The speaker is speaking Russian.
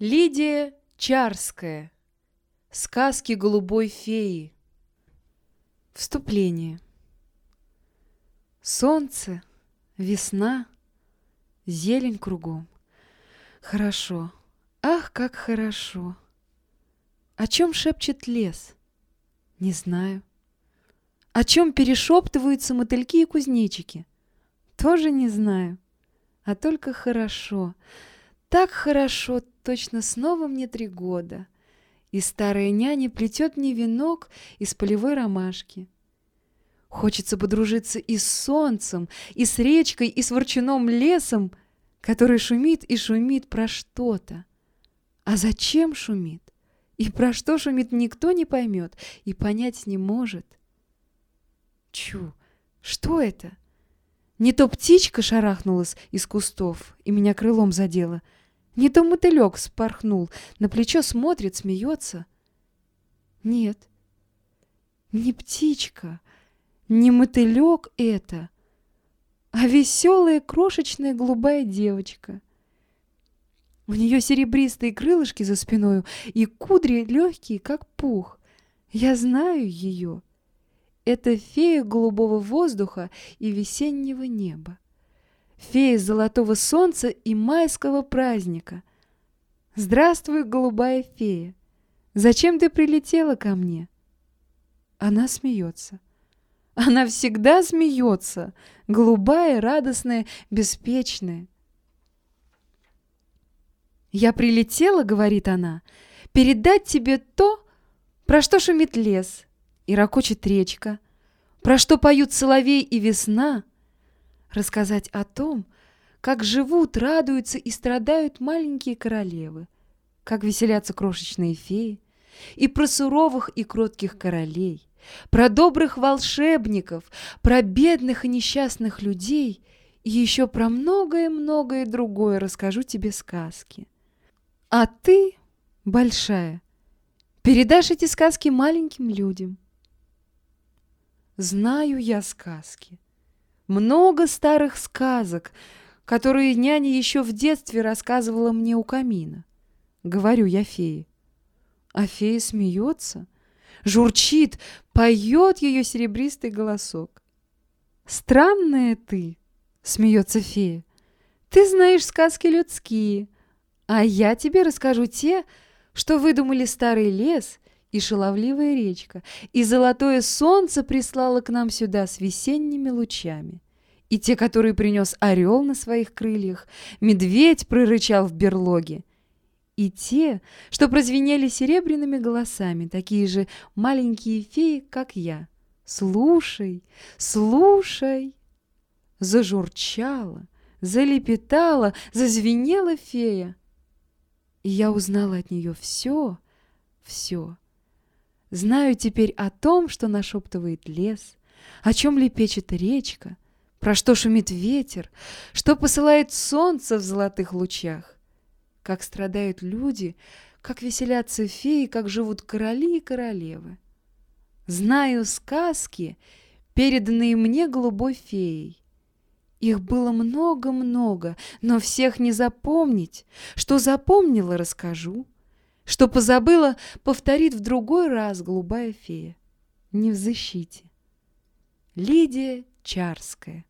Лидия Чарская. Сказки голубой феи. Вступление. Солнце, весна, зелень кругом. Хорошо, ах, как хорошо. О чем шепчет лес? Не знаю. О чем перешептываются мотыльки и кузнечики? Тоже не знаю. А только хорошо. Так хорошо, точно снова мне три года. И старая няня плетет мне венок из полевой ромашки. Хочется подружиться и с солнцем, и с речкой, и с ворчуном лесом, который шумит и шумит про что-то. А зачем шумит? И про что шумит, никто не поймет и понять не может. Чу, что это? Не то птичка шарахнулась из кустов и меня крылом задела — не то мотылек спорхнул, на плечо смотрит, смеется. Нет, не птичка, не мотылек это, а веселая крошечная голубая девочка. У нее серебристые крылышки за спиною и кудри легкие, как пух. Я знаю ее. Это фея голубого воздуха и весеннего неба фея золотого солнца и майского праздника. Здравствуй, голубая фея! Зачем ты прилетела ко мне? Она смеется. Она всегда смеется, голубая, радостная, беспечная. «Я прилетела, — говорит она, — передать тебе то, про что шумит лес и ракочет речка, про что поют соловей и весна — рассказать о том, как живут, радуются и страдают маленькие королевы, как веселятся крошечные феи, и про суровых и кротких королей, про добрых волшебников, про бедных и несчастных людей и еще про многое-многое другое расскажу тебе сказки. А ты, большая, передашь эти сказки маленьким людям. Знаю я сказки, много старых сказок, которые няня еще в детстве рассказывала мне у камина. Говорю я фее. А фея смеется, журчит, поет ее серебристый голосок. «Странная ты!» — смеется фея. «Ты знаешь сказки людские, а я тебе расскажу те, что выдумали старый лес и шаловливая речка, и золотое солнце прислало к нам сюда с весенними лучами. И те, которые принес орел на своих крыльях, медведь прорычал в берлоге, и те, что прозвенели серебряными голосами, такие же маленькие феи, как я. «Слушай, слушай!» Зажурчала, залепетала, зазвенела фея. И я узнала от нее все, все. Знаю теперь о том, что нашептывает лес, о чем лепечет речка, про что шумит ветер, что посылает солнце в золотых лучах, как страдают люди, как веселятся феи, как живут короли и королевы. Знаю сказки, переданные мне голубой феей. Их было много-много, но всех не запомнить. Что запомнила, расскажу. Что позабыла, повторит в другой раз голубая фея. Не в защите. Лидия Чарская